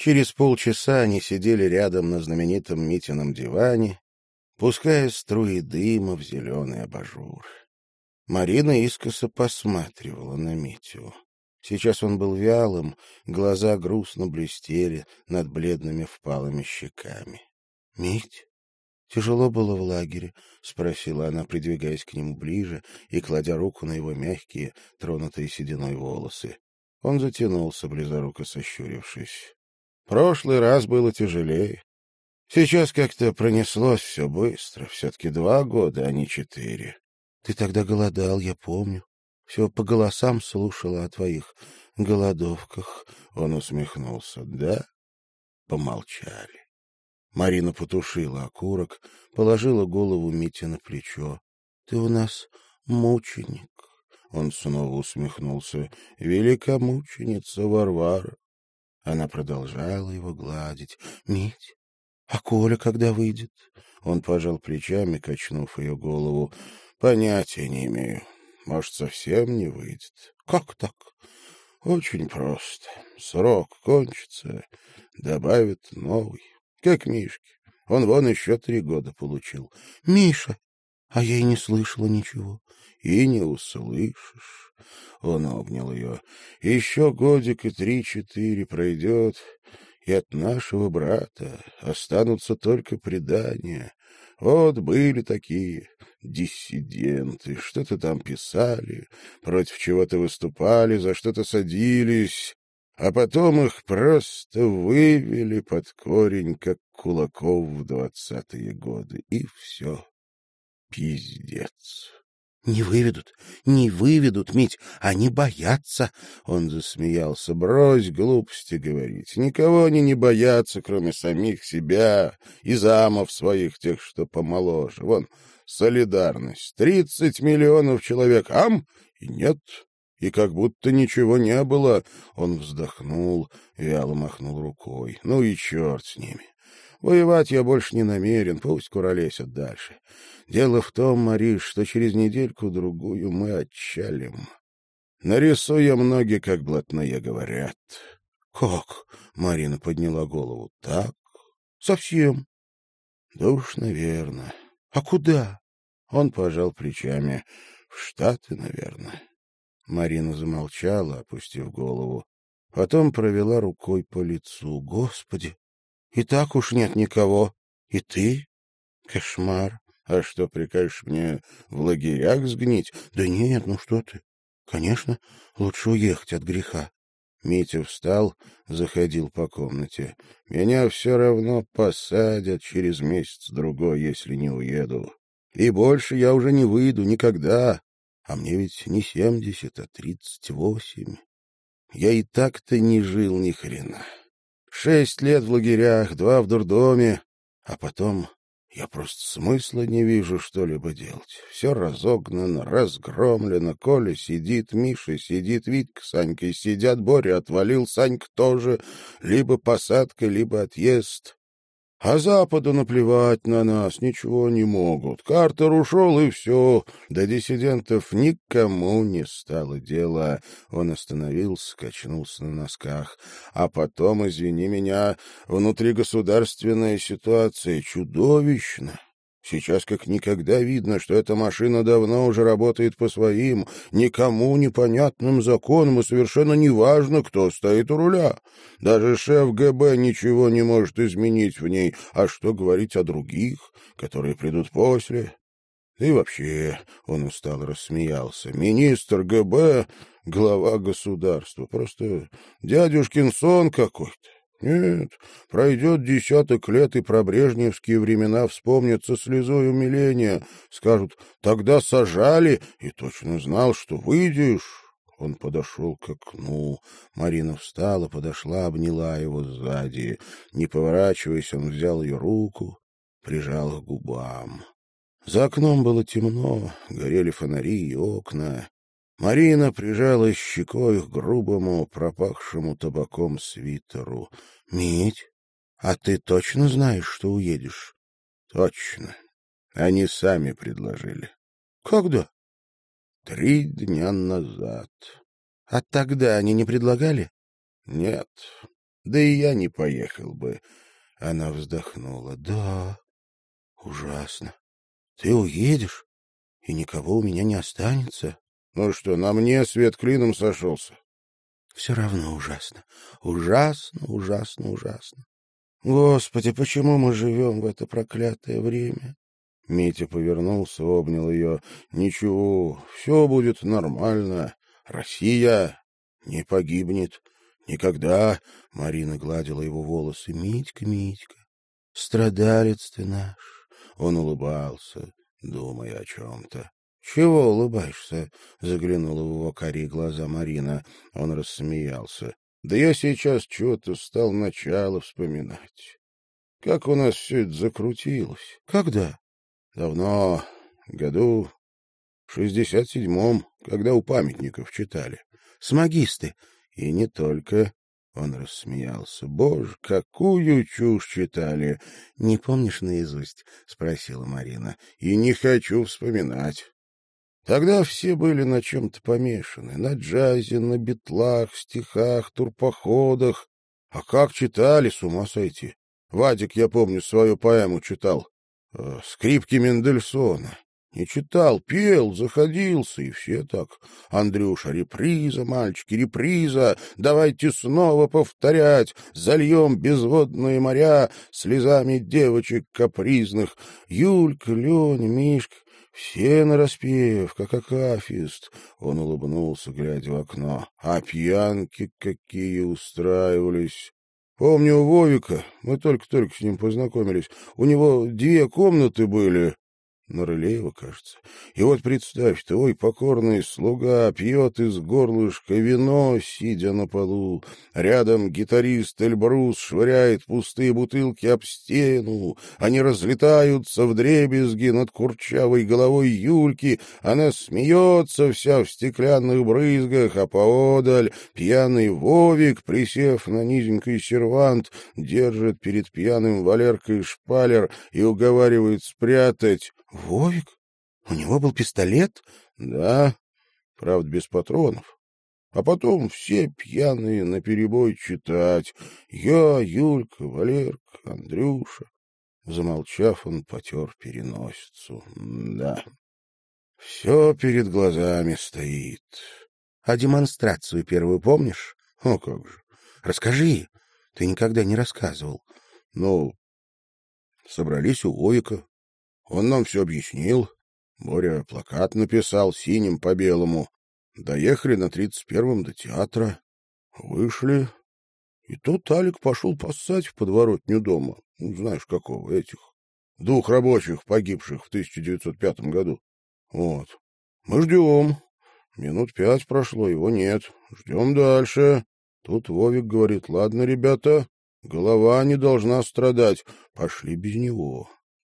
Через полчаса они сидели рядом на знаменитом Митином диване, пуская струи дыма в зеленый абажур. Марина искоса посматривала на Митю. Сейчас он был вялым, глаза грустно блестели над бледными впалыми щеками. — Мить, тяжело было в лагере? — спросила она, придвигаясь к нему ближе и кладя руку на его мягкие, тронутые сединой волосы. Он затянулся, близоруко сощурившись. Прошлый раз было тяжелее. Сейчас как-то пронеслось все быстро. Все-таки два года, а не четыре. Ты тогда голодал, я помню. Все по голосам слушала о твоих голодовках. Он усмехнулся. Да? Помолчали. Марина потушила окурок, положила голову Мите на плечо. — Ты у нас мученик. Он снова усмехнулся. — Великомученица Варвара. Она продолжала его гладить. — Мить, а Коля когда выйдет? Он пожал плечами, качнув ее голову. — Понятия не имею. Может, совсем не выйдет. Как так? Очень просто. Срок кончится, добавят новый. Как Мишке. Он вон еще три года получил. Миша! А я и не слышала ничего. И не услышишь. Он обнял ее. Еще годик и три-четыре пройдет, и от нашего брата останутся только предания. Вот были такие диссиденты, что-то там писали, против чего-то выступали, за что-то садились, а потом их просто вывели под корень, как кулаков в двадцатые годы, и все. Пиздец. Не выведут, не выведут, Мить, они боятся. Он засмеялся. Брось глупости говорить. Никого они не боятся, кроме самих себя и замов своих, тех, что помоложе. Вон, солидарность. Тридцать миллионов человек, ам, и нет. И как будто ничего не было. Он вздохнул, вяло махнул рукой. Ну и черт с ними. Воевать я больше не намерен, пусть куролесят дальше. Дело в том, Мариш, что через недельку-другую мы отчалим. Нарисуем ноги, как блатные говорят. — Как? — Марина подняла голову. — Так? — Совсем? — Да уж, наверное. — А куда? Он пожал плечами. — В Штаты, наверное. Марина замолчала, опустив голову. Потом провела рукой по лицу. — Господи! И так уж нет никого. И ты? Кошмар. А что, прикажешь мне в лагерях сгнить? Да нет, ну что ты. Конечно, лучше уехать от греха. Митя встал, заходил по комнате. Меня все равно посадят через месяц-другой, если не уеду. И больше я уже не выйду никогда. А мне ведь не семьдесят, а тридцать восемь. Я и так-то не жил ни хрена. Шесть лет в лагерях, два в дурдоме, а потом я просто смысла не вижу что-либо делать. Все разогнано, разгромлено. Коля сидит, Миша сидит, Витька с Санькой сидят, Боря отвалил, Санька тоже. Либо посадка, либо отъезд. А Западу наплевать на нас, ничего не могут. Картер ушел, и все. До диссидентов никому не стало дела. Он остановился, качнулся на носках. А потом, извини меня, внутригосударственная ситуация чудовищна. Сейчас как никогда видно, что эта машина давно уже работает по своим, никому непонятным законам, и совершенно неважно, кто стоит у руля. Даже шеф ГБ ничего не может изменить в ней, а что говорить о других, которые придут после? И вообще, он устало рассмеялся, министр ГБ — глава государства, просто дядюшкин сон какой-то. Нет, пройдет десяток лет, и про брежневские времена вспомнятся слезой умиления. Скажут, тогда сажали, и точно знал, что выйдешь. Он подошел к окну. Марина встала, подошла, обняла его сзади. Не поворачиваясь, он взял ее руку, прижал к губам. За окном было темно, горели фонари и окна. Марина прижалась щекой к грубому, пропахшему табаком свитеру. — Мить, а ты точно знаешь, что уедешь? — Точно. Они сами предложили. — Когда? — Три дня назад. — А тогда они не предлагали? — Нет. Да и я не поехал бы. Она вздохнула. Да, ужасно. Ты уедешь, и никого у меня не останется. Ну что, на мне свет клином сошелся? Все равно ужасно. Ужасно, ужасно, ужасно. Господи, почему мы живем в это проклятое время? Митя повернулся, обнял ее. Ничего, все будет нормально. Россия не погибнет. Никогда. Марина гладила его волосы. Митька, Митька, страдалец ты наш. Он улыбался, думая о чем-то. «Чего улыбаешься?» — заглянула в его карие глаза Марина. Он рассмеялся. «Да я сейчас чего-то стал начало вспоминать. Как у нас все это закрутилось?» «Когда?» «Давно, году в шестьдесят седьмом, когда у памятников читали. Смогисты. И не только. Он рассмеялся. «Боже, какую чушь читали!» «Не помнишь наизусть?» — спросила Марина. «И не хочу вспоминать. Тогда все были на чем-то помешаны. На джазе, на битлах, стихах, турпоходах. А как читали, с ума сойти. Вадик, я помню, свою поэму читал. Э, «Скрипки Мендельсона». Не читал, пел, заходился, и все так. Андрюша, реприза, мальчики, реприза, давайте снова повторять, зальем безводные моря слезами девочек капризных. Юлька, Леня, Мишка, все нараспев, как акафист. Он улыбнулся, глядя в окно. А пьянки какие устраивались. Помню у Вовика, мы только-только с ним познакомились, у него две комнаты были, на Рылеева, кажется. И вот представь, твой покорный слуга пьет из горлышка вино, сидя на полу. Рядом гитарист Эльбрус швыряет пустые бутылки об стену. Они разлетаются в дребезги над курчавой головой Юльки. Она смеется вся в стеклянных брызгах, а поодаль пьяный Вовик, присев на низенький сервант, держит перед пьяным Валеркой шпалер и уговаривает спрятать. Вовик? У него был пистолет? Да, правда, без патронов. А потом все пьяные наперебой читать. Я, Юлька, Валерка, Андрюша. Замолчав, он потер переносицу. Да, все перед глазами стоит. А демонстрацию первую помнишь? О, как же. Расскажи. Ты никогда не рассказывал. Ну, собрались у Вовика, он нам все объяснил. Боря плакат написал синим по белому. Доехали на тридцать первом до театра. Вышли. И тут Алик пошел поссать в подворотню дома. Ну, знаешь, какого, этих. Двух рабочих, погибших в 1905 году. Вот. Мы ждем. Минут пять прошло, его нет. Ждем дальше. Тут Вовик говорит, ладно, ребята, голова не должна страдать. Пошли без него.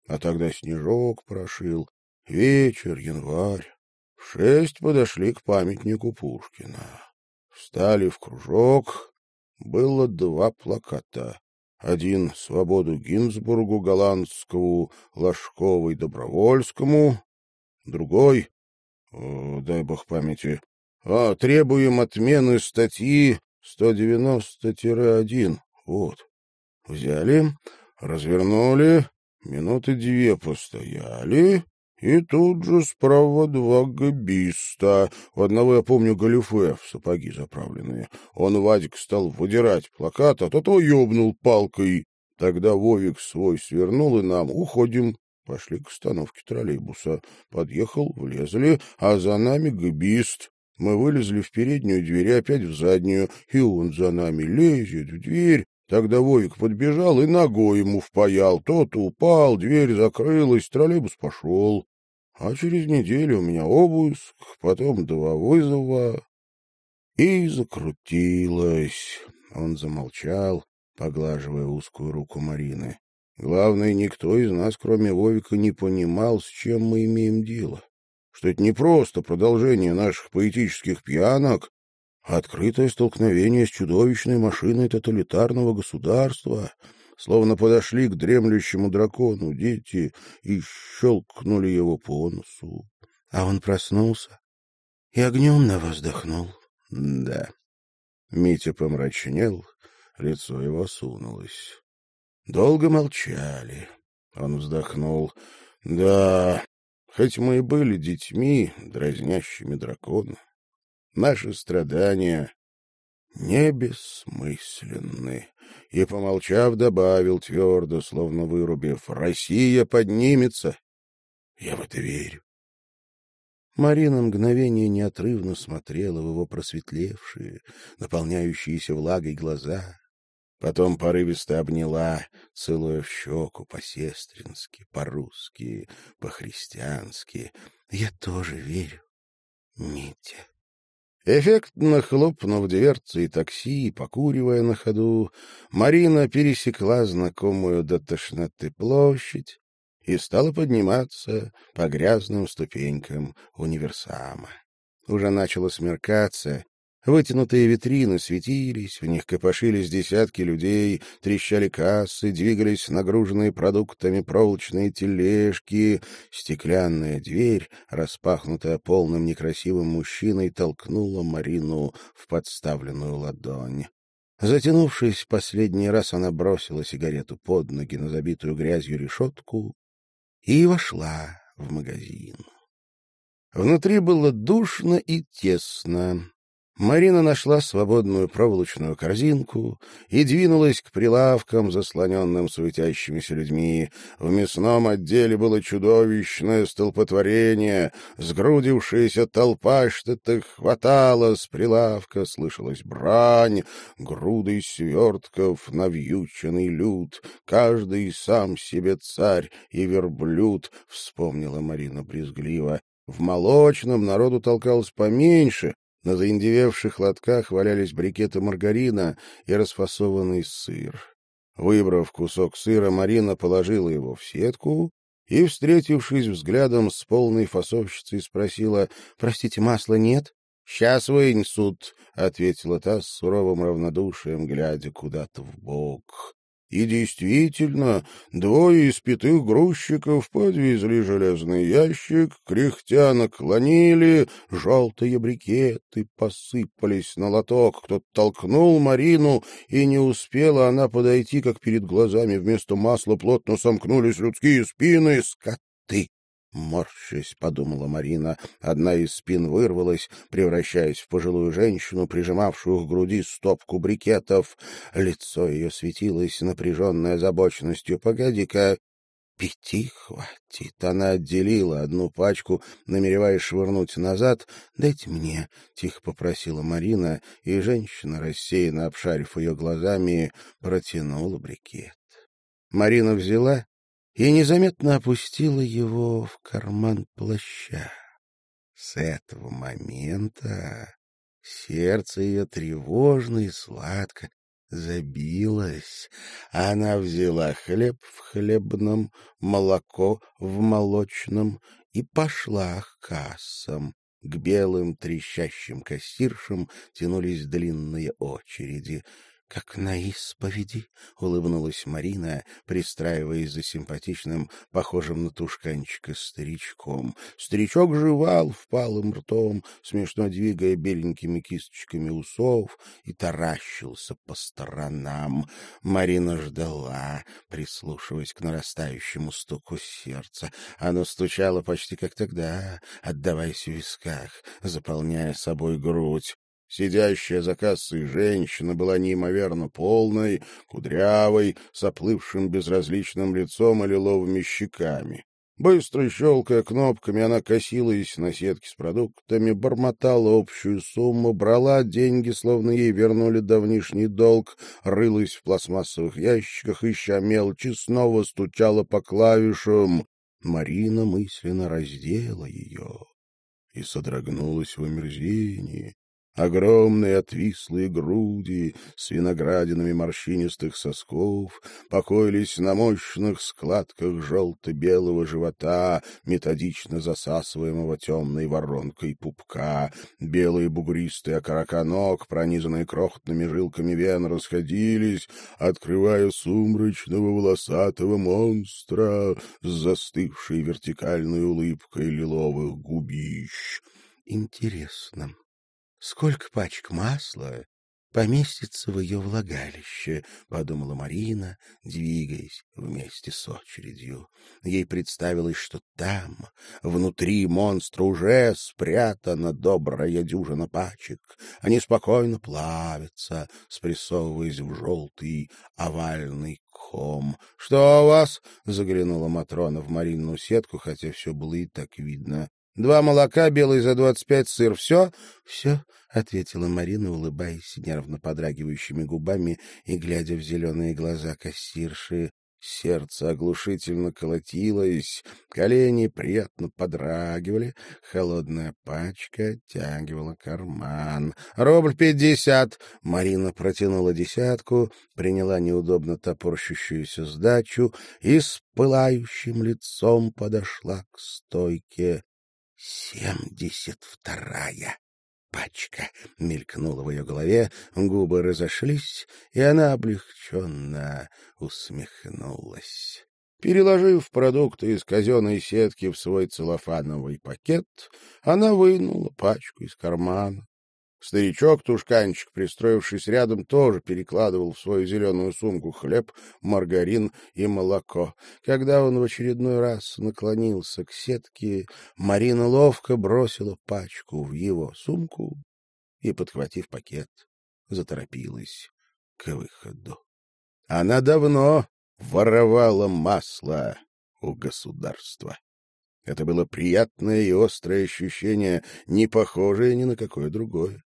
А тогда снежок прошил. Вечер, январь. В шесть подошли к памятнику Пушкина. Встали в кружок. Было два плаката. Один — свободу Гинзбургу, Голландскому, Ложкову и Добровольскому. Другой — дай бог памяти — а, требуем отмены статьи 190-1. Вот. Взяли, развернули, Минуты две постояли, и тут же справа два габиста. У одного, я помню, галифе в сапоги заправленные. Он, Вадик, стал выдирать плакат, а тот его ёбнул палкой. Тогда Вовик свой свернул, и нам уходим. Пошли к остановке троллейбуса. Подъехал, влезли, а за нами габист. Мы вылезли в переднюю дверь и опять в заднюю, и он за нами лезет в дверь, Тогда Вовик подбежал и ногой ему впаял. Тот упал, дверь закрылась, троллейбус пошел. А через неделю у меня обыск, потом два вызова. И закрутилось. Он замолчал, поглаживая узкую руку Марины. Главное, никто из нас, кроме Вовика, не понимал, с чем мы имеем дело. Что это не просто продолжение наших поэтических пьянок, открытое столкновение с чудовищной машиной тоталитарного государства, словно подошли к дремлющему дракону дети и щелкнули его по носу. А он проснулся и огнем на воздохнул. Да. Митя помрачнел, Лицо его сунулось. Долго молчали. Он вздохнул. Да, хоть мы и были детьми, дразнящими дракона, наши страдания не бессмысленны. И, помолчав, добавил твердо, словно вырубив, «Россия поднимется!» Я в это верю. Марина мгновение неотрывно смотрела в его просветлевшие, наполняющиеся влагой глаза. Потом порывисто обняла, целуя в щеку по-сестрински, по-русски, по-христиански. «Я тоже верю, Митя». Эффектно хлопнув дверцей такси и покуривая на ходу, Марина пересекла знакомую до тошноты площадь и стала подниматься по грязным ступенькам универсама. Уже начало смеркаться, Вытянутые витрины светились, в них копошились десятки людей, трещали кассы, двигались нагруженные продуктами проволочные тележки. Стеклянная дверь, распахнутая полным некрасивым мужчиной, толкнула Марину в подставленную ладонь. Затянувшись последний раз, она бросила сигарету под ноги на забитую грязью решетку и вошла в магазин. Внутри было душно и тесно. Марина нашла свободную проволочную корзинку и двинулась к прилавкам, заслоненным светящимися людьми. В мясном отделе было чудовищное столпотворение. Сгрудившаяся толпа что-то хватала с прилавка, слышалась брань, груды свертков, навьюченный люд. Каждый сам себе царь и верблюд, — вспомнила Марина брезгливо. В молочном народу толкалось поменьше, на заиндевевших лотках валялись брикеты маргарина и расфасованный сыр. Выбрав кусок сыра, Марина положила его в сетку и, встретившись взглядом с полной фасовщицей, спросила, «Простите, масла нет?» «Сейчас вынесут», — ответила та с суровым равнодушием, глядя куда-то в бок. И действительно, двое испитых грузчиков подвезли железный ящик, кряхтя наклонили, желтые брикеты посыпались на лоток. Кто-то толкнул Марину, и не успела она подойти, как перед глазами вместо масла плотно сомкнулись людские спины. Скоты! Морщась, подумала Марина. Одна из спин вырвалась, превращаясь в пожилую женщину, прижимавшую к груди стопку брикетов. Лицо ее светилось напряженной озабоченностью. «Погоди-ка, пяти хватит. Она отделила одну пачку, намереваясь швырнуть назад. «Дайте мне», — тихо попросила Марина, и женщина, рассеянно обшарив ее глазами, протянула брикет. Марина взяла и незаметно опустила его в карман плаща. С этого момента сердце ее тревожно и сладко забилось. Она взяла хлеб в хлебном, молоко в молочном и пошла к кассам. К белым трещащим кассиршам тянулись длинные очереди — как на исповеди, — улыбнулась Марина, пристраиваясь за симпатичным, похожим на тушканчика старичком. Старичок жевал впалым ртом, смешно двигая беленькими кисточками усов, и таращился по сторонам. Марина ждала, прислушиваясь к нарастающему стуку сердца. Оно стучало почти как тогда, отдаваясь в висках, заполняя собой грудь. Сидящая за кассой женщина была неимоверно полной, кудрявой, с оплывшим безразличным лицом и лиловыми щеками. Быстро щелкая кнопками, она косилась на сетке с продуктами, бормотала общую сумму, брала деньги, словно ей вернули давнишний долг, рылась в пластмассовых ящиках, ища мелочи, снова стучала по клавишам. Марина мысленно раздела ее и содрогнулась в омерзении. Огромные отвислые груди с виноградинами морщинистых сосков покоились на мощных складках желто-белого живота, методично засасываемого темной воронкой пупка. Белые бугристые окорока ног, пронизанные крохотными жилками вен, расходились, открывая сумрачного волосатого монстра с застывшей вертикальной улыбкой лиловых губищ. Интересно, Сколько пачек масла поместится в ее влагалище, — подумала Марина, двигаясь вместе с очередью. Ей представилось, что там, внутри монстра, уже спрятана добрая дюжина пачек. Они спокойно плавятся, спрессовываясь в желтый овальный ком. — Что у вас? — заглянула Матрона в Маринную сетку, хотя все было и так видно. Два молока, белый за двадцать пять, сыр. Все? — Все, — ответила Марина, улыбаясь нервно подрагивающими губами и глядя в зеленые глаза кассирши. Сердце оглушительно колотилось, колени приятно подрагивали, холодная пачка оттягивала карман. «Рубль пятьдесят!» Марина протянула десятку, приняла неудобно топорщущуюся сдачу и с пылающим лицом подошла к стойке. «Семьдесят вторая пачка!» — мелькнула в ее голове, губы разошлись, и она облегченно усмехнулась. Переложив продукты из казенной сетки в свой целлофановый пакет, она вынула пачку из кармана. Старичок-тушканчик, пристроившись рядом, тоже перекладывал в свою зеленую сумку хлеб, маргарин и молоко. Когда он в очередной раз наклонился к сетке, Марина ловко бросила пачку в его сумку и, подхватив пакет, заторопилась к выходу. Она давно воровала масло у государства. Это было приятное и острое ощущение, не похожее ни на какое другое.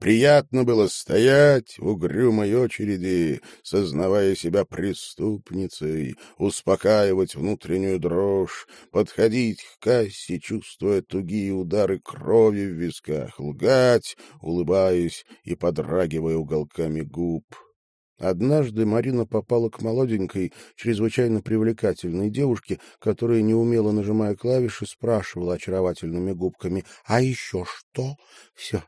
Приятно было стоять в угрюмой очереди, сознавая себя преступницей, успокаивать внутреннюю дрожь, подходить к кассе, чувствуя тугие удары крови в висках, лгать, улыбаясь и подрагивая уголками губ. Однажды Марина попала к молоденькой, чрезвычайно привлекательной девушке, которая, неумело нажимая клавиши, спрашивала очаровательными губками «А еще что?» «Все,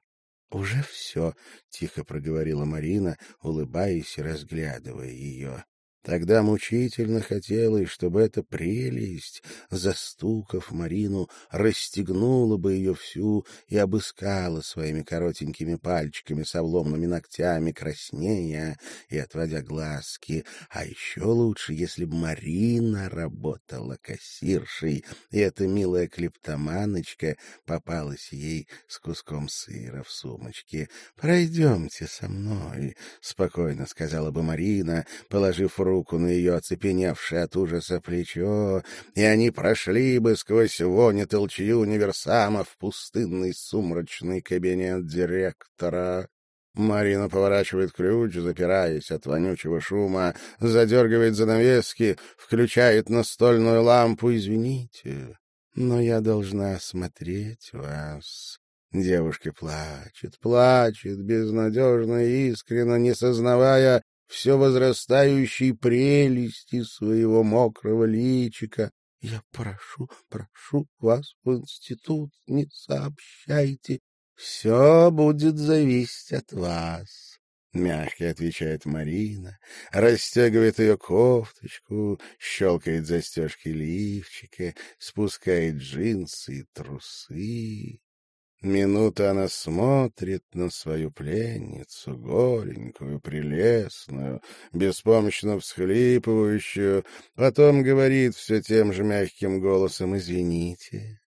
уже все, — тихо проговорила Марина, улыбаясь и разглядывая ее. Тогда мучительно хотелось, чтобы эта прелесть, застукав Марину, расстегнула бы ее всю и обыскала своими коротенькими пальчиками с обломными ногтями, краснея и отводя глазки. А еще лучше, если бы Марина работала кассиршей, и эта милая клептоманочка попалась ей с куском сыра в сумочке. «Пройдемте со мной», — спокойно сказала бы Марина, положив руку руку на ее оцепеневшее от ужаса плечо, и они прошли бы сквозь вонь и толчью универсама в пустынный сумрачный кабинет директора. Марина поворачивает ключ, запираясь от вонючего шума, задергивает занавески, включает настольную лампу. «Извините, но я должна осмотреть вас». Девушка плачет, плачет, безнадежно и искренно, не сознавая, все возрастающей прелести своего мокрого личика. Я прошу, прошу вас в институт, не сообщайте. Все будет зависеть от вас. Мягко отвечает Марина, расстегивает ее кофточку, щелкает застежки лифчика, спускает джинсы и трусы. Минута она смотрит на свою пленницу, голенькую, прелестную, беспомощно всхлипывающую, потом говорит все тем же мягким голосом «Извините,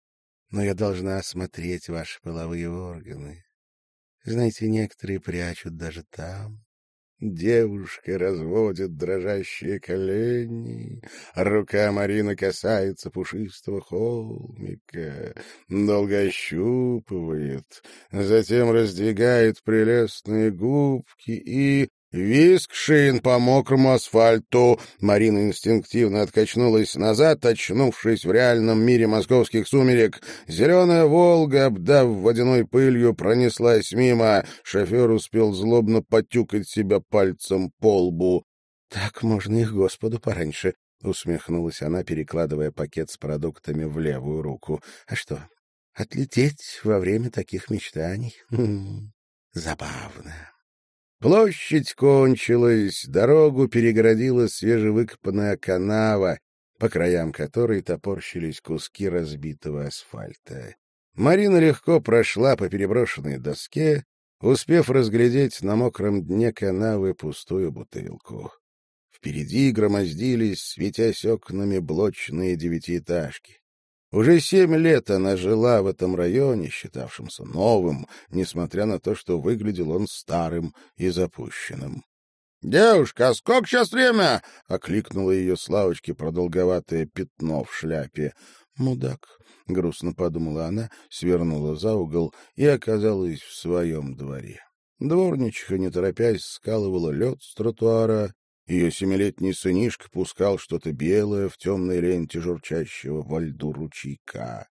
но я должна осмотреть ваши половые органы. Знаете, некоторые прячут даже там, Девушка разводит дрожащие колени, рука Марины касается пушистого холмика, долго ощупывает, затем раздвигает прелестные губки и Виск шин по мокрому асфальту. Марина инстинктивно откачнулась назад, очнувшись в реальном мире московских сумерек. Зеленая «Волга», обдав водяной пылью, пронеслась мимо. Шофер успел злобно потюкать себя пальцем по лбу. «Так можно их Господу пораньше», — усмехнулась она, перекладывая пакет с продуктами в левую руку. «А что, отлететь во время таких мечтаний? Хм, забавно». Площадь кончилась, дорогу перегородила свежевыкопанная канава, по краям которой топорщились куски разбитого асфальта. Марина легко прошла по переброшенной доске, успев разглядеть на мокром дне канавы пустую бутылку. Впереди громоздились, светясь окнами, блочные девятиэтажки. Уже семь лет она жила в этом районе, считавшемся новым, несмотря на то, что выглядел он старым и запущенным. — Девушка, а сколько сейчас время? — окликнула ее Славочки продолговатое пятно в шляпе. — Мудак, — грустно подумала она, свернула за угол и оказалась в своем дворе. Дворничиха, не торопясь, скалывала лед с тротуара, ее семилетний сынишка пускал что-то белое в темной ленте журчащего во льду ручейка.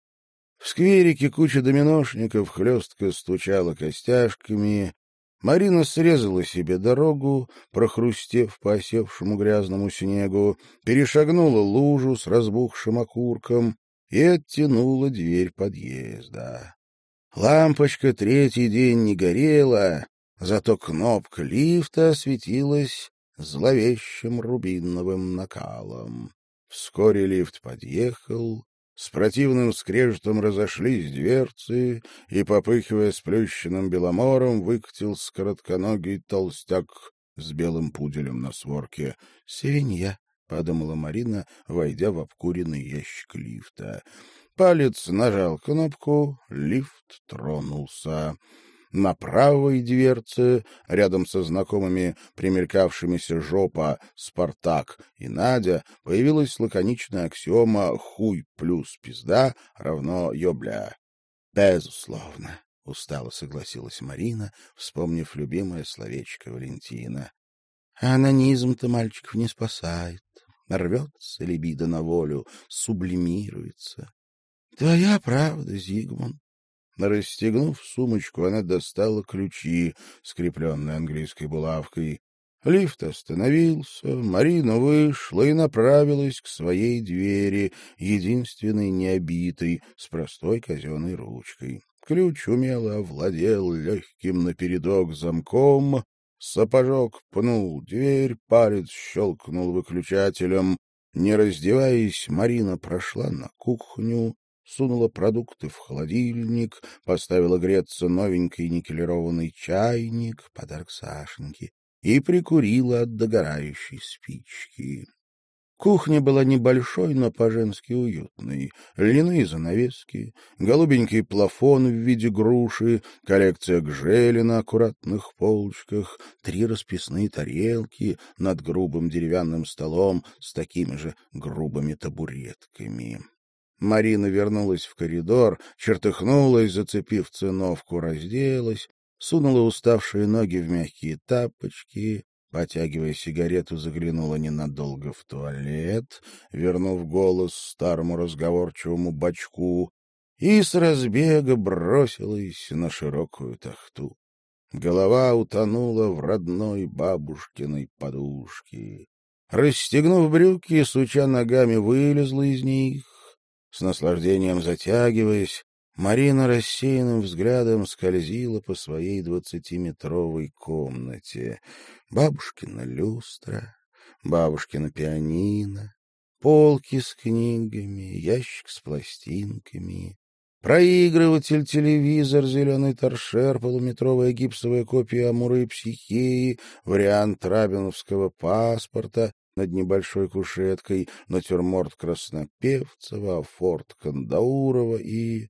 В скверике куча доминошников хлестко стучала костяшками. Марина срезала себе дорогу, прохрустев по осевшему грязному снегу, перешагнула лужу с разбухшим окурком и оттянула дверь подъезда. Лампочка третий день не горела, зато кнопка лифта светилась зловещим рубиновым накалом. Вскоре лифт подъехал, с противным скрежетом разошлись дверцы, и, попыхивая сплющенным беломором, выкатил коротконогий толстяк с белым пуделем на сворке. — Свинья, — подумала Марина, войдя в обкуренный ящик лифта. Палец нажал кнопку, лифт тронулся. На правой дверце, рядом со знакомыми примелькавшимися жопа, Спартак и Надя, появилась лаконичная аксиома «хуй плюс пизда равно ёбля». «Безусловно», — устало согласилась Марина, вспомнив любимое словечко Валентина. «Анонизм-то мальчиков не спасает. Рвется либидо на волю, сублимируется. Твоя правда, Зигмунд. Расстегнув сумочку, она достала ключи, скрепленные английской булавкой. Лифт остановился, Марина вышла и направилась к своей двери, единственной необитой, с простой казенной ручкой. Ключ умело овладел легким напередок замком, сапожок пнул дверь, палец щелкнул выключателем. Не раздеваясь, Марина прошла на кухню, сунула продукты в холодильник, поставила греться новенький никелированный чайник, подарок Сашеньке, и прикурила от догорающей спички. Кухня была небольшой, но по-женски уютной. Льняные занавески, голубенький плафон в виде груши, коллекция гжели на аккуратных полочках, три расписные тарелки над грубым деревянным столом с такими же грубыми табуретками. Марина вернулась в коридор, чертыхнулась, зацепив циновку, разделась, сунула уставшие ноги в мягкие тапочки, потягивая сигарету, заглянула ненадолго в туалет, вернув голос старому разговорчивому бачку, и с разбега бросилась на широкую тахту. Голова утонула в родной бабушкиной подушке. Расстегнув брюки, суча ногами, вылезла из них, с наслаждением затягиваясь, Марина рассеянным взглядом скользила по своей двадцатиметровой комнате. Бабушкина люстра, бабушкина пианино, полки с книгами, ящик с пластинками, проигрыватель, телевизор, зеленый торшер, полуметровая гипсовая копия Амуры и Психеи, вариант рабиновского паспорта, над небольшой кушеткой, натюрморт Краснопевцева, форт Кандаурова и...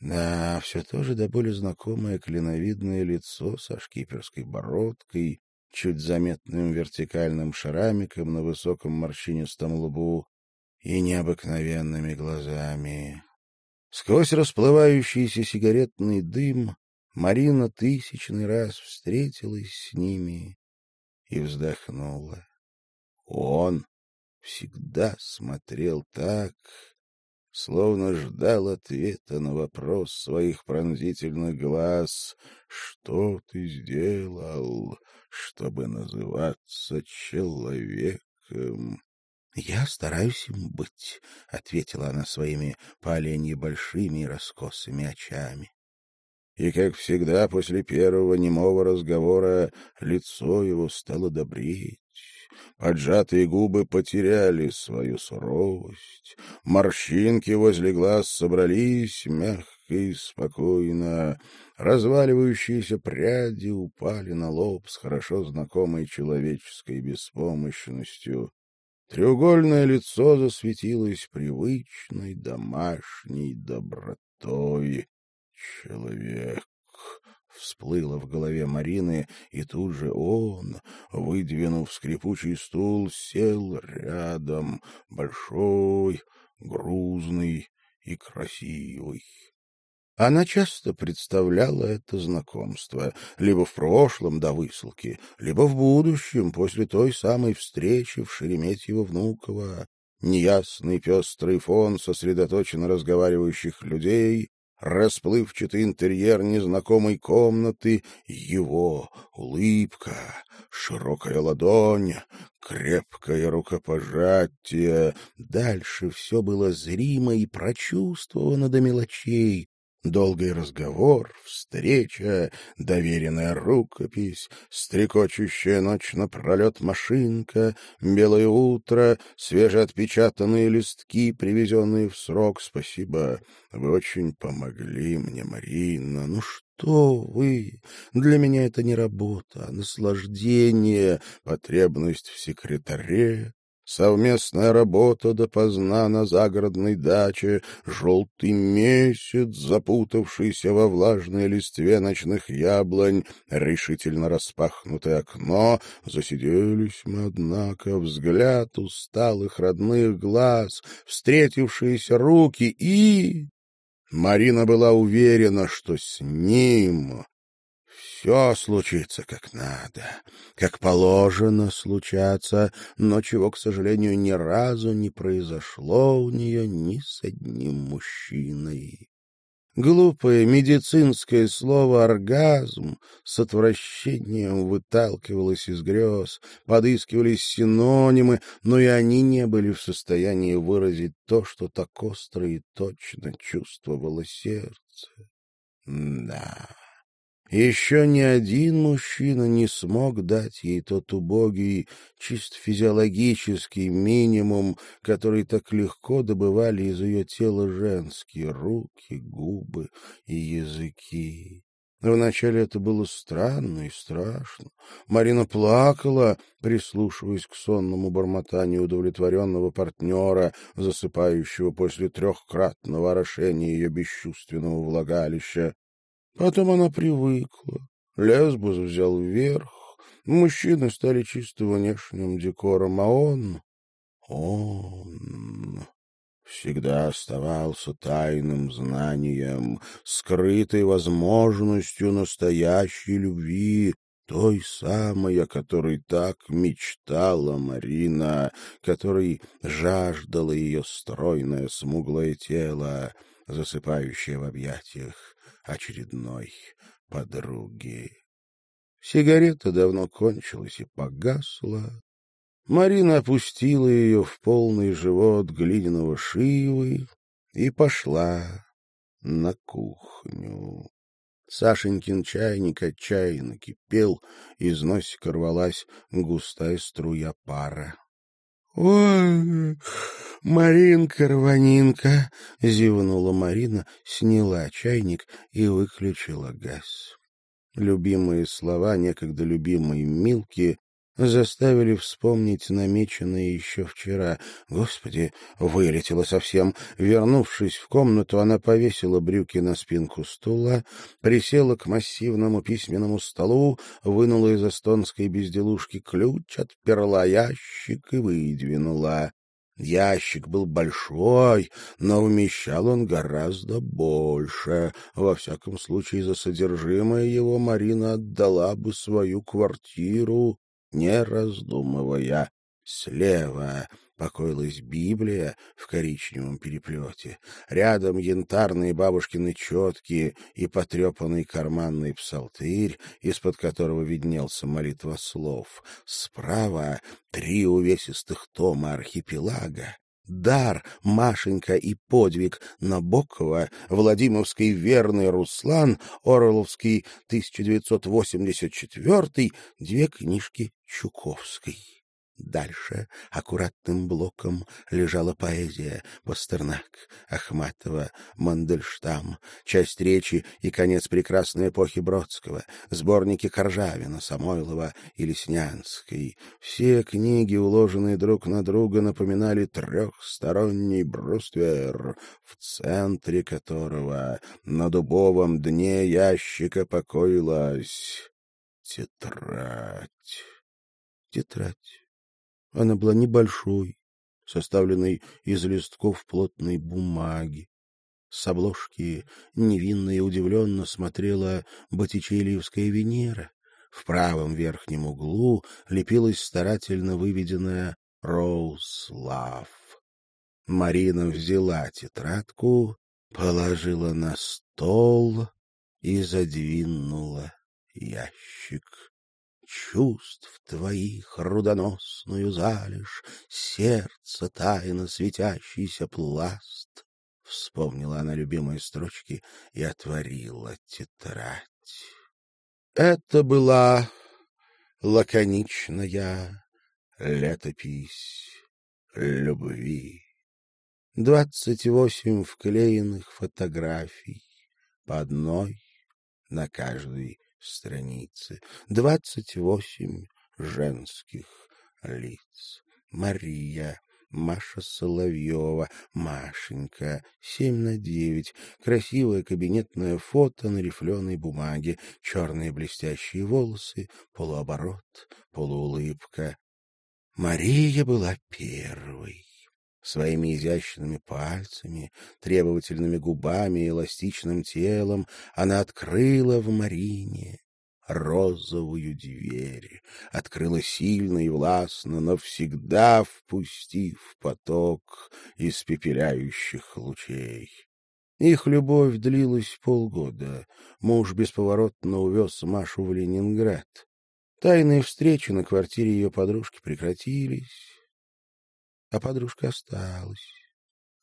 Да, все тоже до боли знакомое клиновидное лицо со шкиперской бородкой, чуть заметным вертикальным шрамиком на высоком морщинистом лбу и необыкновенными глазами. Сквозь расплывающийся сигаретный дым Марина тысячный раз встретилась с ними и вздохнула. Он всегда смотрел так, словно ждал ответа на вопрос своих пронзительных глаз «Что ты сделал, чтобы называться человеком?» «Я стараюсь им быть», — ответила она своими пооленьи большими и раскосыми очами. И, как всегда, после первого немого разговора лицо его стало добреть, Поджатые губы потеряли свою суровость, морщинки возле глаз собрались, мягко и спокойно. Разваливающиеся пряди упали на лоб с хорошо знакомой человеческой беспомощностью. Треугольное лицо засветилось привычной домашней добротой. Человек всплыло в голове Марины, и тут же он, выдвинув скрипучий стул, сел рядом, большой, грузный и красивый. Она часто представляла это знакомство, либо в прошлом до высылки, либо в будущем, после той самой встречи в Шереметьево-Внуково. Неясный пестрый фон сосредоточенно разговаривающих людей, расплывчатый интерьер незнакомой комнаты, его улыбка, широкая ладонь, крепкое рукопожатие. Дальше все было зримо и прочувствовано до мелочей, Долгий разговор, встреча, доверенная рукопись, стрекочущая ночь напролет машинка, белое утро, свежеотпечатанные листки, привезенные в срок. Спасибо, вы очень помогли мне, Марина. Ну что вы? Для меня это не работа, а наслаждение, потребность в секретаре, совместная работа допоздна на загородной даче, желтый месяц, запутавшийся во влажной листве ночных яблонь, решительно распахнутое окно. Засиделись мы, однако, взгляд усталых родных глаз, встретившиеся руки и... Марина была уверена, что с ним все случится как надо, как положено случаться, но чего, к сожалению, ни разу не произошло у нее ни с одним мужчиной. Глупое медицинское слово «оргазм» с отвращением выталкивалось из грез, подыскивались синонимы, но и они не были в состоянии выразить то, что так остро и точно чувствовало сердце. Да. Еще ни один мужчина не смог дать ей тот убогий, чисто физиологический минимум, который так легко добывали из ее тела женские руки, губы и языки. Вначале это было странно и страшно. Марина плакала, прислушиваясь к сонному бормотанию удовлетворенного партнера, засыпающего после трехкратного орошения ее бесчувственного влагалища. Потом она привыкла. Лесбус взял вверх. Мужчины стали чисто внешним декором, а он... Он всегда оставался тайным знанием, скрытой возможностью настоящей любви, той самой, о которой так мечтала Марина, которой жаждало ее стройное смуглое тело, засыпающее в объятиях очередной подруги. Сигарета давно кончилась и погасла. Марина опустила ее в полный живот глиняного шивы и пошла на кухню. Сашенькин чайник отчаянно кипел, из носика рвалась густая струя пара. «Ой, Маринка, рванинка!» — зевнула Марина, сняла чайник и выключила газ. Любимые слова, некогда любимые Милки, заставили вспомнить намеченное еще вчера. Господи, вылетело совсем. Вернувшись в комнату, она повесила брюки на спинку стула, присела к массивному письменному столу, вынула из эстонской безделушки ключ, отперла ящик и выдвинула. Ящик был большой, но вмещал он гораздо больше. Во всяком случае, за содержимое его Марина отдала бы свою квартиру не раздумывая. Слева покоилась Библия в коричневом переплете. Рядом янтарные бабушкины четки и потрепанный карманный псалтырь, из-под которого виднелся молитва слов. Справа три увесистых тома архипелага. Дар, Машенька и подвиг Набокова, Владимировский верный Руслан, Орловский 1984, две книжки Чуковской. Дальше аккуратным блоком лежала поэзия Пастернак, Ахматова, Мандельштам, часть речи и конец прекрасной эпохи Бродского, сборники Коржавина, Самойлова и Леснянской. Все книги, уложенные друг на друга, напоминали трехсторонний бруствер, в центре которого на дубовом дне ящика покоилась тетрадь. Тетрадь. Она была небольшой, составленной из листков плотной бумаги. С обложки невинно и удивленно смотрела Боттичелиевская Венера. В правом верхнем углу лепилась старательно выведенная «Роуз Лав». Марина взяла тетрадку, положила на стол и задвинула ящик чувств твоих рудоносную залежь, сердце тайно светящийся пласт. Вспомнила она любимые строчки и отворила тетрадь. Это была лаконичная летопись любви. Двадцать восемь вклеенных фотографий, по одной на каждой страницы. Двадцать восемь женских лиц. Мария, Маша Соловьева, Машенька, семь на девять, красивое кабинетное фото на рифленой бумаге, черные блестящие волосы, полуоборот, полуулыбка. Мария была первой. Своими изящными пальцами, требовательными губами и эластичным телом она открыла в Марине розовую дверь, открыла сильно и властно, навсегда впустив поток испепеляющих лучей. Их любовь длилась полгода. Муж бесповоротно увез Машу в Ленинград. Тайные встречи на квартире ее подружки прекратились а подружка осталась.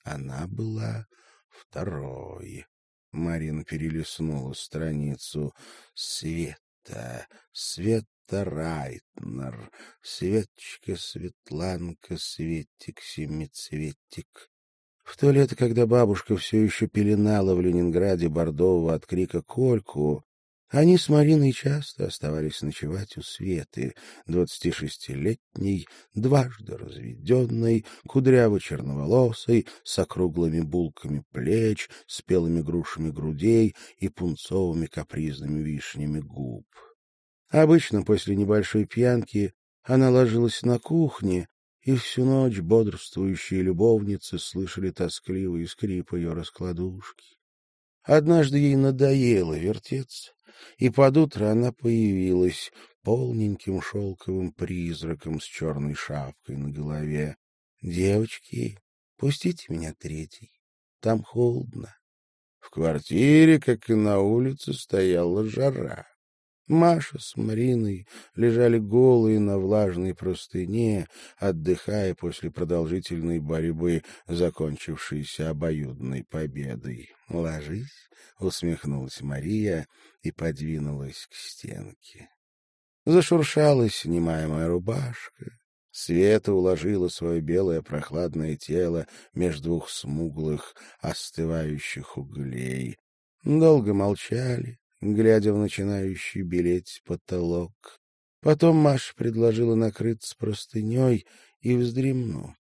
Она была второй. Марина перелистнула страницу. Света, Света Райтнер, Светочка, Светланка, Светик, Семицветик. В то лето, когда бабушка все еще пеленала в Ленинграде бордового от крика Кольку, они с Мариной часто оставались ночевать у Светы, двадцати шестилетней, дважды разведенной, кудряво-черноволосой, с округлыми булками плеч, спелыми грушами грудей и пунцовыми капризными вишнями губ. Обычно после небольшой пьянки она ложилась на кухне, и всю ночь бодрствующие любовницы слышали тоскливый скрип ее раскладушки. Однажды ей надоело вертеться, и под утро она появилась полненьким шелковым призраком с черной шапкой на голове. — Девочки, пустите меня третий, там холодно. В квартире, как и на улице, стояла жара. Маша с Мариной лежали голые на влажной простыне, отдыхая после продолжительной борьбы, закончившейся обоюдной победой. «Ложись», — усмехнулась Мария и подвинулась к стенке. Зашуршала снимаемая рубашка. Света уложила свое белое прохладное тело между двух смуглых, остывающих углей. Долго молчали, глядя в начинающий белеть потолок. Потом Маша предложила накрыться простыней и вздремнуть.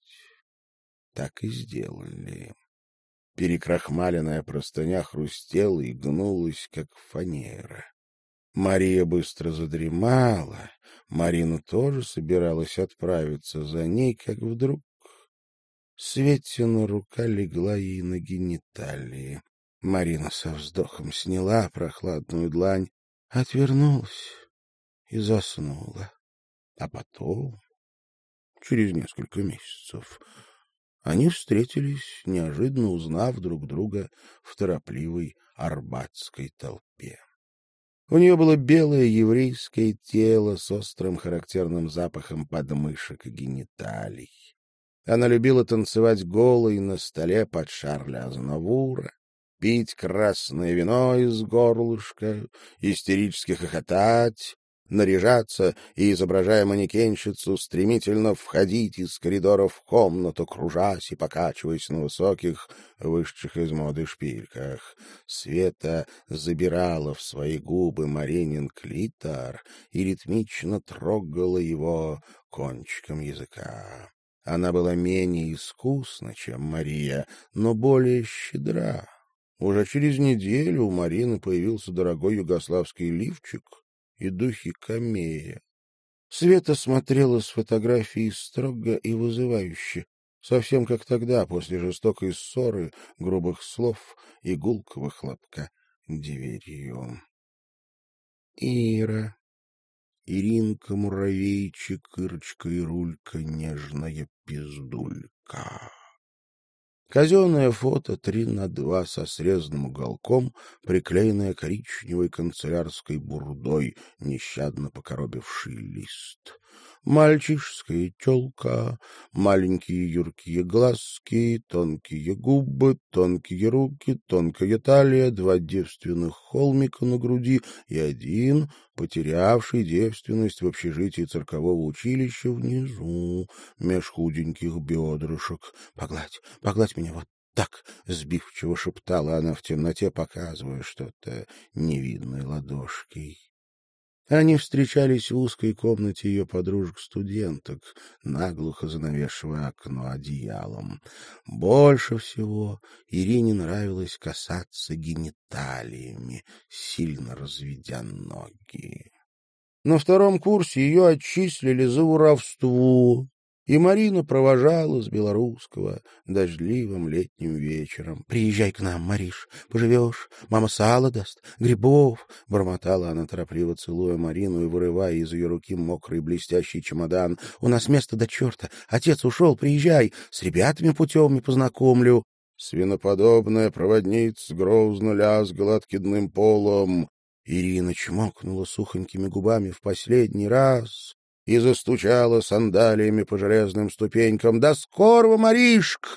Так и сделали. Перекрахмаленная простыня хрустела и гнулась, как фанера. Мария быстро задремала. Марина тоже собиралась отправиться за ней, как вдруг Светина рука легла ей на гениталии. Марина со вздохом сняла прохладную длань, отвернулась и заснула. А потом, через несколько месяцев, они встретились, неожиданно узнав друг друга в торопливой арбатской толпе. У нее было белое еврейское тело с острым характерным запахом подмышек и гениталий. Она любила танцевать голой на столе под Шарля Азнавура, пить красное вино из горлышка, истерически хохотать, наряжаться и, изображая манекенщицу, стремительно входить из коридора в комнату, кружась и покачиваясь на высоких, вышедших из моды шпильках. Света забирала в свои губы Маринин клитор и ритмично трогала его кончиком языка. Она была менее искусна, чем Мария, но более щедра. Уже через неделю у Марины появился дорогой югославский лифчик и духи камея. Света смотрела с фотографии строго и вызывающе, совсем как тогда, после жестокой ссоры, грубых слов и гулкого хлопка дверью. Ира. Иринка, муравейчик, Ирочка и рулька, нежная пиздулька. Казенное фото три на два со срезанным уголком, приклеенное коричневой канцелярской бурдой, нещадно покоробивший лист. Мальчишская челка, маленькие юркие глазки, тонкие губы, тонкие руки, тонкая талия, два девственных холмика на груди и один, потерявший девственность в общежитии циркового училища внизу, меж худеньких бедрышек. — Погладь, погладь меня вот так, — сбивчиво шептала она в темноте, показывая что-то невидной ладошкой. Они встречались в узкой комнате ее подружек-студенток, наглухо занавешивая окно одеялом. Больше всего Ирине нравилось касаться гениталиями, сильно разведя ноги. На втором курсе ее отчислили за воровство, и Марина провожала с белорусского дождливым летним вечером. — Приезжай к нам, Мариш, поживешь, мама сало даст, грибов, — бормотала она, торопливо целуя Марину и вырывая из ее руки мокрый блестящий чемодан. — У нас место до черта, отец ушел, приезжай, с ребятами путевыми познакомлю. Свиноподобная проводница грозно лязгала откидным полом. Ирина чмокнула сухонькими губами в последний раз и застучала сандалиями по железным ступенькам. «Да скорого, Маришка!»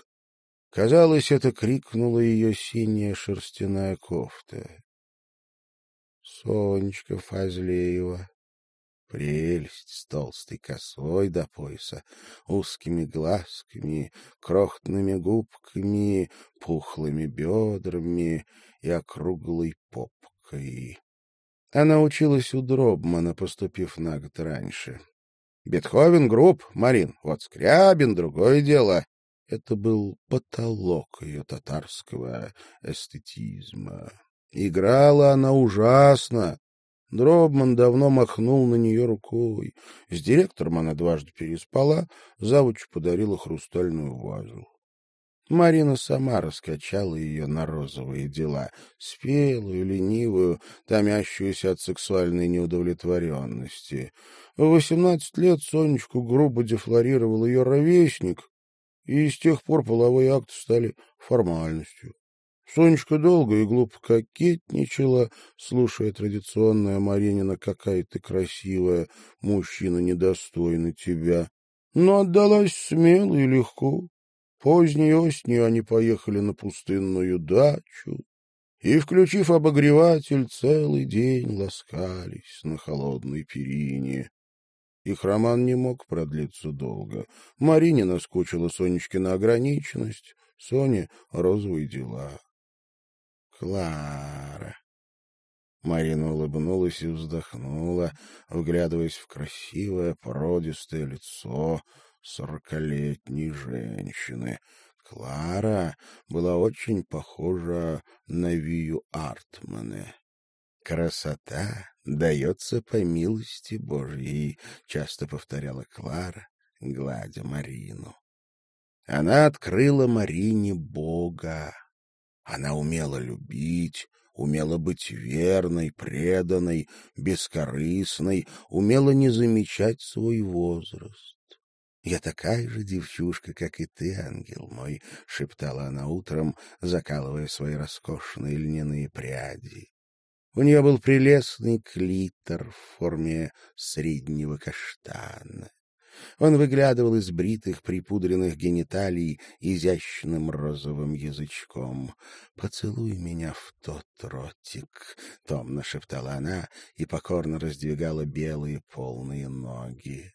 Казалось, это крикнула ее синяя шерстяная кофта. Сонечка Фазлеева. Прелесть с толстой косой до пояса, узкими глазками, крохотными губками, пухлыми бедрами и округлой попкой. Она училась у Дробмана, поступив на год раньше. Бетховен групп, Марин, вот Скрябин, другое дело. Это был потолок ее татарского эстетизма. Играла она ужасно. Дробман давно махнул на нее рукой. С директором она дважды переспала, завуч подарила хрустальную вазу. Марина сама раскачала ее на розовые дела, спелую, ленивую, томящуюся от сексуальной неудовлетворенности. В восемнадцать лет Сонечку грубо дефлорировал ее ровесник, и с тех пор половые акты стали формальностью. Сонечка долго и глупо кокетничала, слушая традиционное Маринина «какая ты красивая, мужчина недостойный тебя», но отдалась смело и легко. Поздней осенью они поехали на пустынную дачу и, включив обогреватель, целый день ласкались на холодной перине. Их роман не мог продлиться долго. Марине наскучила Сонечкина ограниченность, Соне — розовые дела. Клара. Марина улыбнулась и вздохнула, вглядываясь в красивое породистое лицо сорокалетней женщины. Клара была очень похожа на Вию Артмана. «Красота дается по милости Божьей», — часто повторяла Клара, гладя Марину. Она открыла Марине Бога. Она умела любить, умела быть верной, преданной, бескорыстной, умела не замечать свой возраст. «Я такая же девчушка, как и ты, ангел мой», — шептала она утром, закалывая свои роскошные льняные пряди. У нее был прелестный клитор в форме среднего каштана. Он выглядывал из бритых, припудренных гениталий изящным розовым язычком. «Поцелуй меня в тот ротик», — томно шептала она и покорно раздвигала белые полные ноги.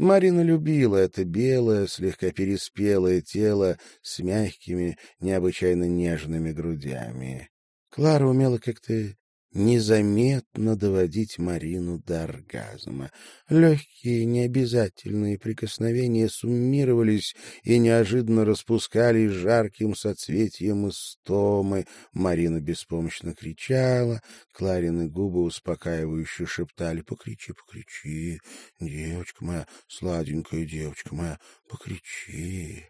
Марина любила это белое, слегка переспелое тело с мягкими, необычайно нежными грудями. Клара умела как-то незаметно доводить Марину до оргазма. Легкие, необязательные прикосновения суммировались и неожиданно распускались жарким соцветием истомы. Марина беспомощно кричала, Кларины губы успокаивающе шептали «Покричи, покричи, девочка моя, сладенькая девочка моя, покричи».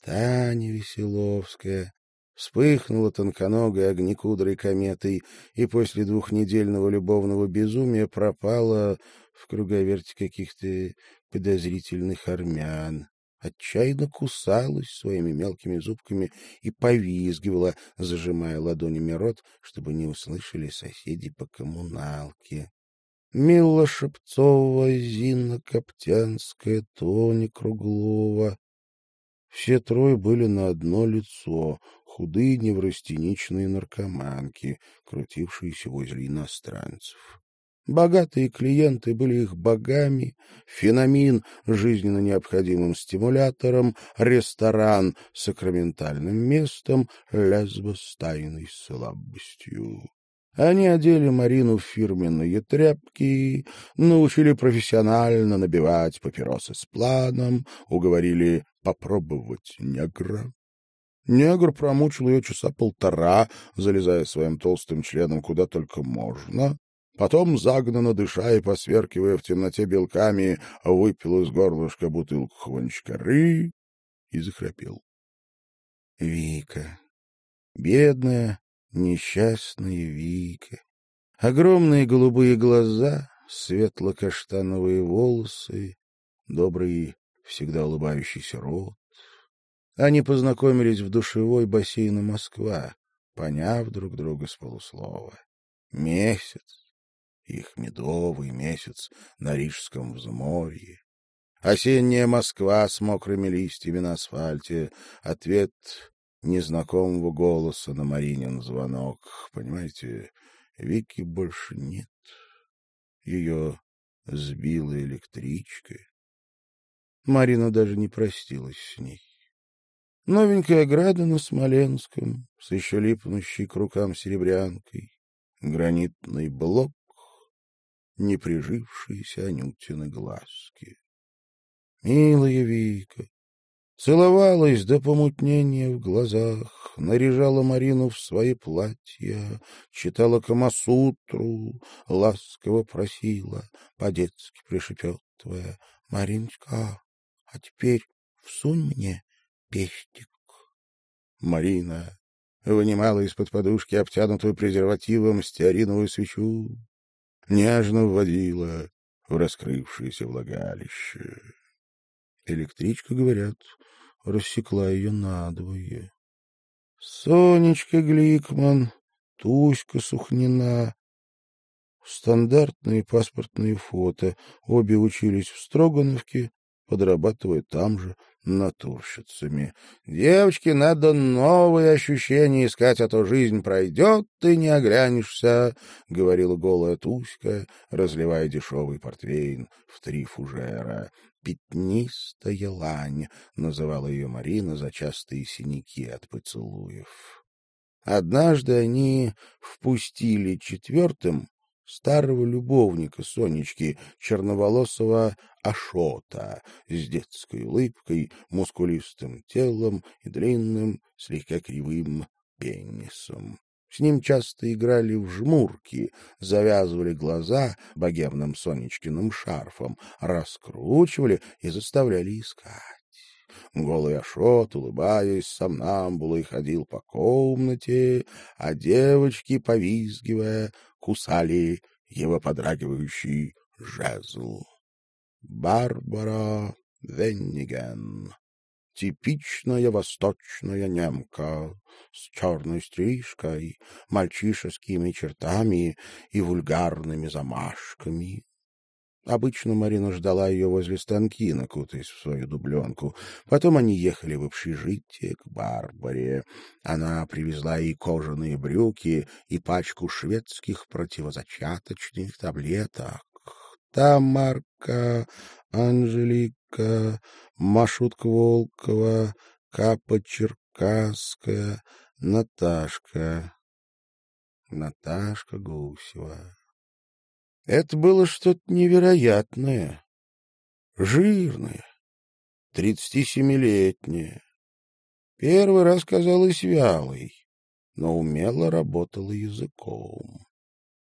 Таня Веселовская вспыхнула тонконогой огнекудрой кометой и после двухнедельного любовного безумия пропала в круговерте каких-то подозрительных армян. Отчаянно кусалась своими мелкими зубками и повизгивала, зажимая ладонями рот, чтобы не услышали соседи по коммуналке. Мила Шепцова, Зина Коптянская, Тоня Круглова. Все трое были на одно лицо, худые неврастеничные наркоманки, крутившиеся возле иностранцев. Богатые клиенты были их богами, феномен — жизненно необходимым стимулятором, ресторан — сакраментальным местом, лесбо с тайной слабостью. Они одели Марину в фирменные тряпки, научили профессионально набивать папиросы с планом, уговорили попробовать негра. Негр промучил ее часа полтора, залезая своим толстым членом куда только можно. Потом, загнанно дыша и посверкивая в темноте белками, выпил из горлышка бутылку хвончкары и захрапел. Вика. Бедная, несчастная Вика. Огромные голубые глаза, светло-каштановые волосы, добрый, всегда улыбающийся рот. Они познакомились в душевой бассейне Москва, поняв друг друга с полуслова. Месяц, их медовый месяц на Рижском взморье. Осенняя Москва с мокрыми листьями на асфальте. Ответ незнакомого голоса на Маринин звонок. Понимаете, Вики больше нет. Ее сбила электричка. Марина даже не простилась с ней. Новенькая ограда на Смоленском, с еще липнущей к рукам серебрянкой, гранитный блок, неприжившиеся Анютины глазки. Милая Вика целовалась до помутнения в глазах, наряжала Марину в свои платья, читала Камасутру, ласково просила, по-детски пришепетывая, «Мариночка, а теперь всунь мне пестик. Марина вынимала из-под подушки обтянутую презервативом стеариновую свечу, нежно вводила в раскрывшееся влагалище. Электричка, говорят, рассекла ее надвое. Сонечка Гликман, Туська Сухнина. Стандартные паспортные фото. Обе учились в Строгановке, подрабатывая там же натурщицами. Девочке надо новые ощущения искать, а то жизнь пройдет, ты не оглянешься, — говорила голая Туська, разливая дешевый портвейн в три фужера. «Пятнистая лань», — называла ее Марина за частые синяки от поцелуев. Однажды они впустили четвертым старого любовника Сонечки, черноволосого Ашота, с детской улыбкой, мускулистым телом и длинным, слегка кривым пенисом. С ним часто играли в жмурки, завязывали глаза богемным Сонечкиным шарфом, раскручивали и заставляли искать. Голый Ашот, улыбаясь, сомнамбулой ходил по комнате, а девочки, повизгивая, кусали его подрагивающий жезл. Барбара Венниген. Типичная восточная немка с черной стрижкой, мальчишескими чертами и вульгарными замашками. Обычно Марина ждала ее возле станки, накутаясь в свою дубленку. Потом они ехали в общежитие к Барбаре. Она привезла ей кожаные брюки и пачку шведских противозачаточных таблеток. Тамарка, Анжелика, Машутка Волкова, Капа Черкасская, Наташка. Наташка Гусева. Это было что-то невероятное, жирное, тридцатисемилетнее. Первый раз казалась вялой, но умело работала языком.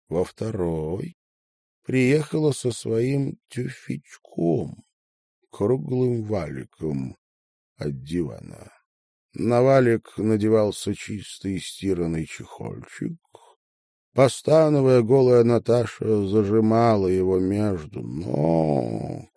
Во второй приехала со своим тюфячком, круглым валиком от дивана. На валик надевался чистый стиранный чехольчик, Постановая, голая Наташа зажимала его между ног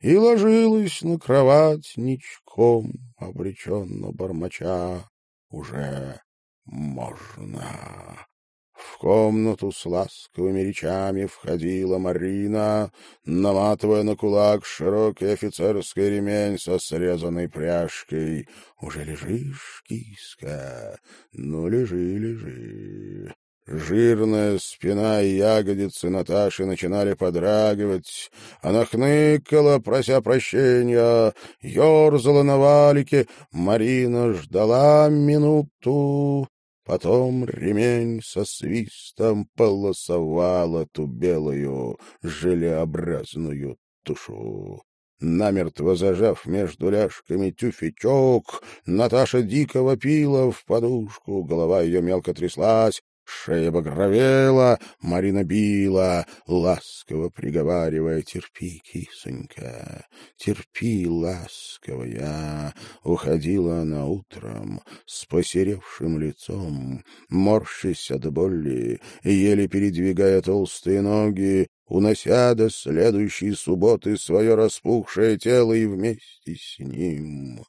и ложилась на кровать ничком, обреченно бормоча. Уже можно. В комнату с ласковыми речами входила Марина, наматывая на кулак широкий офицерский ремень со срезанной пряжкой. «Уже лежишь, киска? Ну, лежи, лежи. Жирная спина и ягодицы Наташи начинали подрагивать. Она хныкала, прося прощения, ерзала на валике. Марина ждала минуту. Потом ремень со свистом полосовал эту белую желеобразную тушу. Намертво зажав между ляжками тюфячок, Наташа дико вопила в подушку, голова ее мелко тряслась, Шея багровела, Марина била, ласково приговаривая, «Терпи, кисонька, терпи, ласковая». Уходила она утром с посеревшим лицом, морщась от боли, еле передвигая толстые ноги, унося до следующей субботы свое распухшее тело и вместе с ним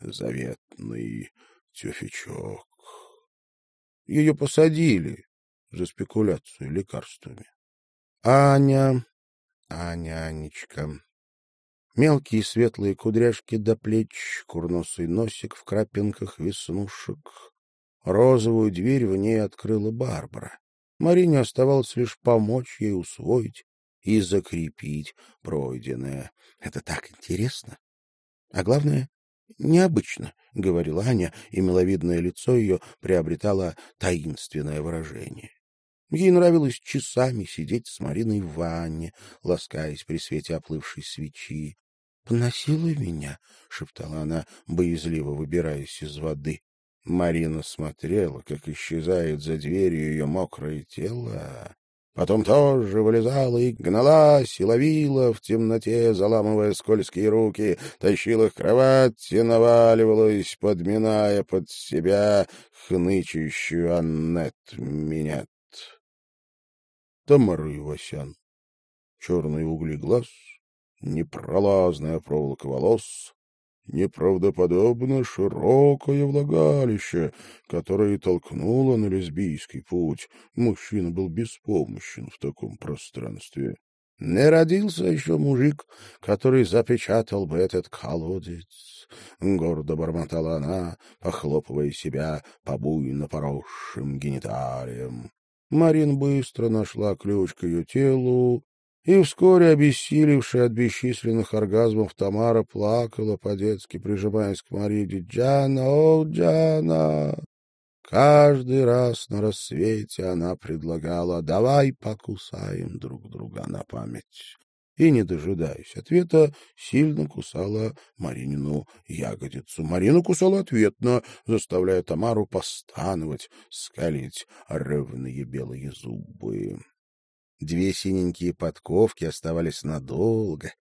заветный тюфячок. Ее посадили за спекуляцию лекарствами. Аня, Аня, Анечка. Мелкие светлые кудряшки до плеч, курносый носик в крапинках веснушек. Розовую дверь в ней открыла Барбара. Марине оставалось лишь помочь ей усвоить и закрепить пройденное. Это так интересно. А главное, необычно, — говорила Аня, и миловидное лицо ее приобретало таинственное выражение. Ей нравилось часами сидеть с Мариной в ванне, ласкаясь при свете оплывшей свечи. — Поносила меня, — шептала она, боязливо выбираясь из воды. Марина смотрела, как исчезает за дверью ее мокрое тело, Потом тоже вылезала и гналась, и ловила в темноте, заламывая скользкие руки, тащила к кровати, наваливалась, подминая под себя хнычущую Аннет Минет. Тамара Ивасян. Черные угли глаз, непролазная проволока волос, неправдоподобно широкое влагалище, которое толкнуло на лесбийский путь. Мужчина был беспомощен в таком пространстве. Не родился еще мужик, который запечатал бы этот колодец. Гордо бормотала она, похлопывая себя по буйно поросшим гениталиям. Марин быстро нашла ключ к ее телу, и вскоре, обессилевшая от бесчисленных оргазмов, Тамара плакала по-детски, прижимаясь к Мариде. «Джана, о, Джана!» Каждый раз на рассвете она предлагала «давай покусаем друг друга на память». И, не дожидаясь ответа, сильно кусала Маринину ягодицу. Марина кусала ответно, заставляя Тамару постановать, скалить ровные белые зубы. Две синенькие подковки оставались надолго.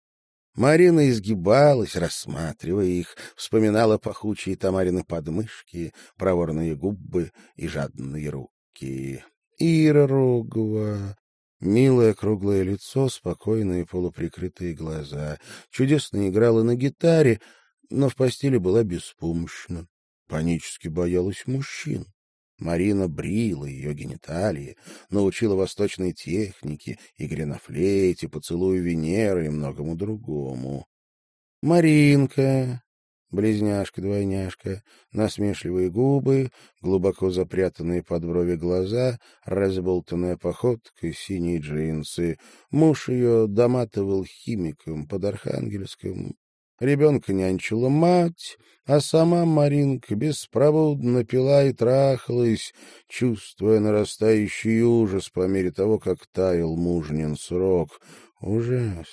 Марина изгибалась, рассматривая их, вспоминала пахучие Тамарины подмышки, проворные губы и жадные руки. Ира Рогова, Милое круглое лицо, спокойные полуприкрытые глаза. Чудесно играла на гитаре, но в постели была беспомощна. Панически боялась мужчин. Марина брила ее гениталии, научила восточной технике, игре на флейте, поцелую Венеры и многому другому. Маринка, близняшка-двойняшка, насмешливые губы, глубоко запрятанные под брови глаза, разболтанная походка, синие джинсы. Муж ее доматывал химиком под Архангельском. Ребенка нянчила мать, а сама Маринка беспробудно пила и трахалась, чувствуя нарастающий ужас по мере того, как таял мужнин срок. Ужас!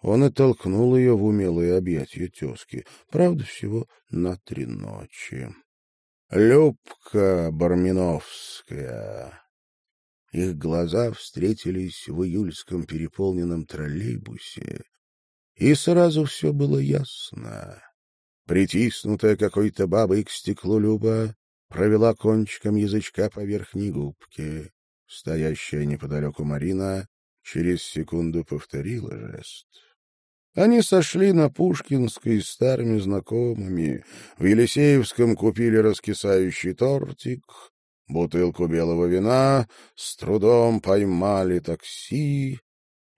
Он и толкнул ее в умелые объятия тезки, правда, всего на три ночи. Любка Барминовская. Их глаза встретились в июльском переполненном троллейбусе, и сразу все было ясно. Притиснутая какой-то бабой к стеклу Люба провела кончиком язычка по верхней губке. Стоящая неподалеку Марина через секунду повторила жест. Они сошли на Пушкинской с старыми знакомыми. В Елисеевском купили раскисающий тортик, бутылку белого вина, с трудом поймали такси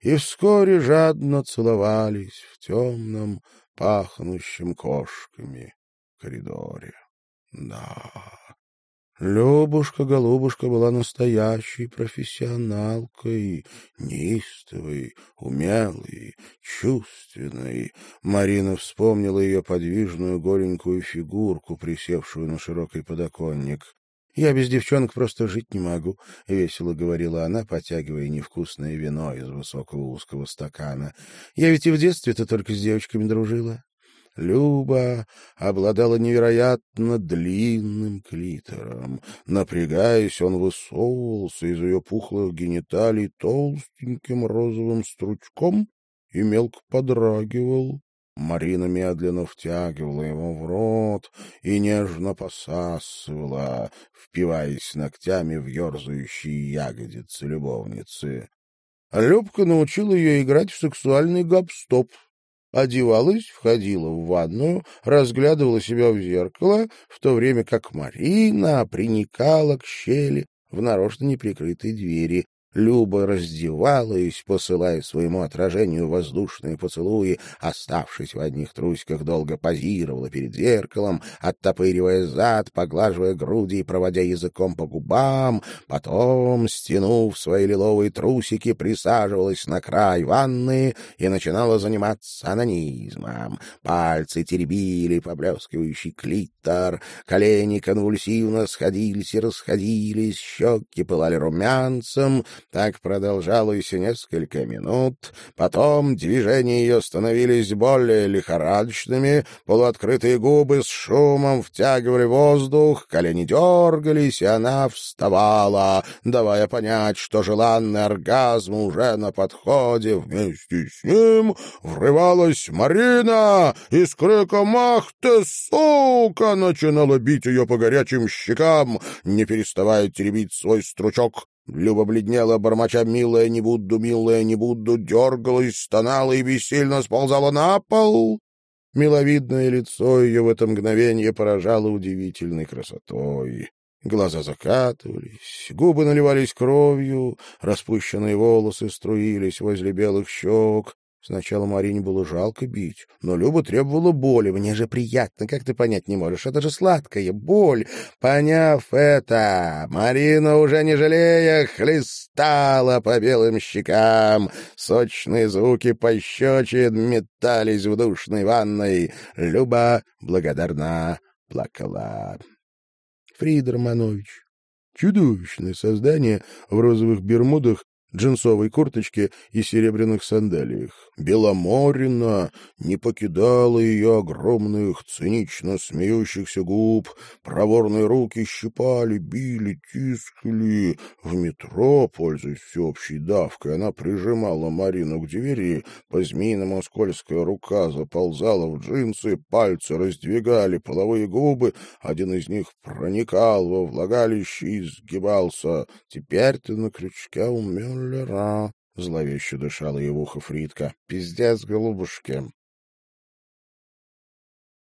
и вскоре жадно целовались в темном, пахнущем кошками коридоре. Да, Любушка-голубушка была настоящей профессионалкой, неистовой, умелой, чувственной. Марина вспомнила ее подвижную голенькую фигурку, присевшую на широкий подоконник. «Я без девчонок просто жить не могу», — весело говорила она, потягивая невкусное вино из высокого узкого стакана. «Я ведь и в детстве-то только с девочками дружила». Люба обладала невероятно длинным клитором. Напрягаясь, он высовывался из ее пухлых гениталий толстеньким розовым стручком и мелко подрагивал. Марина медленно втягивала его в рот и нежно посасывала, впиваясь ногтями в ерзающие ягодицы любовницы. Любка научила ее играть в сексуальный гоп-стоп, одевалась, входила в ванную, разглядывала себя в зеркало, в то время как Марина приникала к щели в нарочно неприкрытой двери, Люба раздевалась, посылая своему отражению воздушные поцелуи, оставшись в одних трусиках, долго позировала перед зеркалом, оттопыривая зад, поглаживая груди и проводя языком по губам, потом, стянув свои лиловые трусики, присаживалась на край ванны и начинала заниматься анонизмом. Пальцы теребили поблескивающий клитор, колени конвульсивно сходились и расходились, щеки пылали румянцем — так продолжалось несколько минут. Потом движения ее становились более лихорадочными, полуоткрытые губы с шумом втягивали воздух, колени дергались, и она вставала, давая понять, что желанный оргазм уже на подходе. Вместе с ним врывалась Марина и с криком «Ах ты, сука!» начинала бить ее по горячим щекам, не переставая теребить свой стручок. Люба бледнела, бормоча «милая, не буду, милая, не буду», дергалась, стонала и бессильно сползала на пол. Миловидное лицо ее в это мгновение поражало удивительной красотой. Глаза закатывались, губы наливались кровью, распущенные волосы струились возле белых щек, Сначала Марине было жалко бить, но Люба требовала боли. «Мне же приятно, как ты понять не можешь? Это же сладкая боль!» Поняв это, Марина, уже не жалея, хлестала по белым щекам. Сочные звуки пощечин метались в душной ванной. Люба благодарна плакала. Фрид Романович. Чудовищное создание в розовых бермудах джинсовой курточке и серебряных сандалиях. Беломорина не покидала ее огромных, цинично смеющихся губ. Проворные руки щипали, били, тискали. В метро, пользуясь всеобщей давкой, она прижимала Марину к двери, по-змеиному скользкая рука заползала в джинсы, пальцы раздвигали половые губы, один из них проникал во влагалище и сгибался. «Теперь ты на крючке умел Мюллера, — зловеще дышала его Фридка. — Пиздец, голубушки.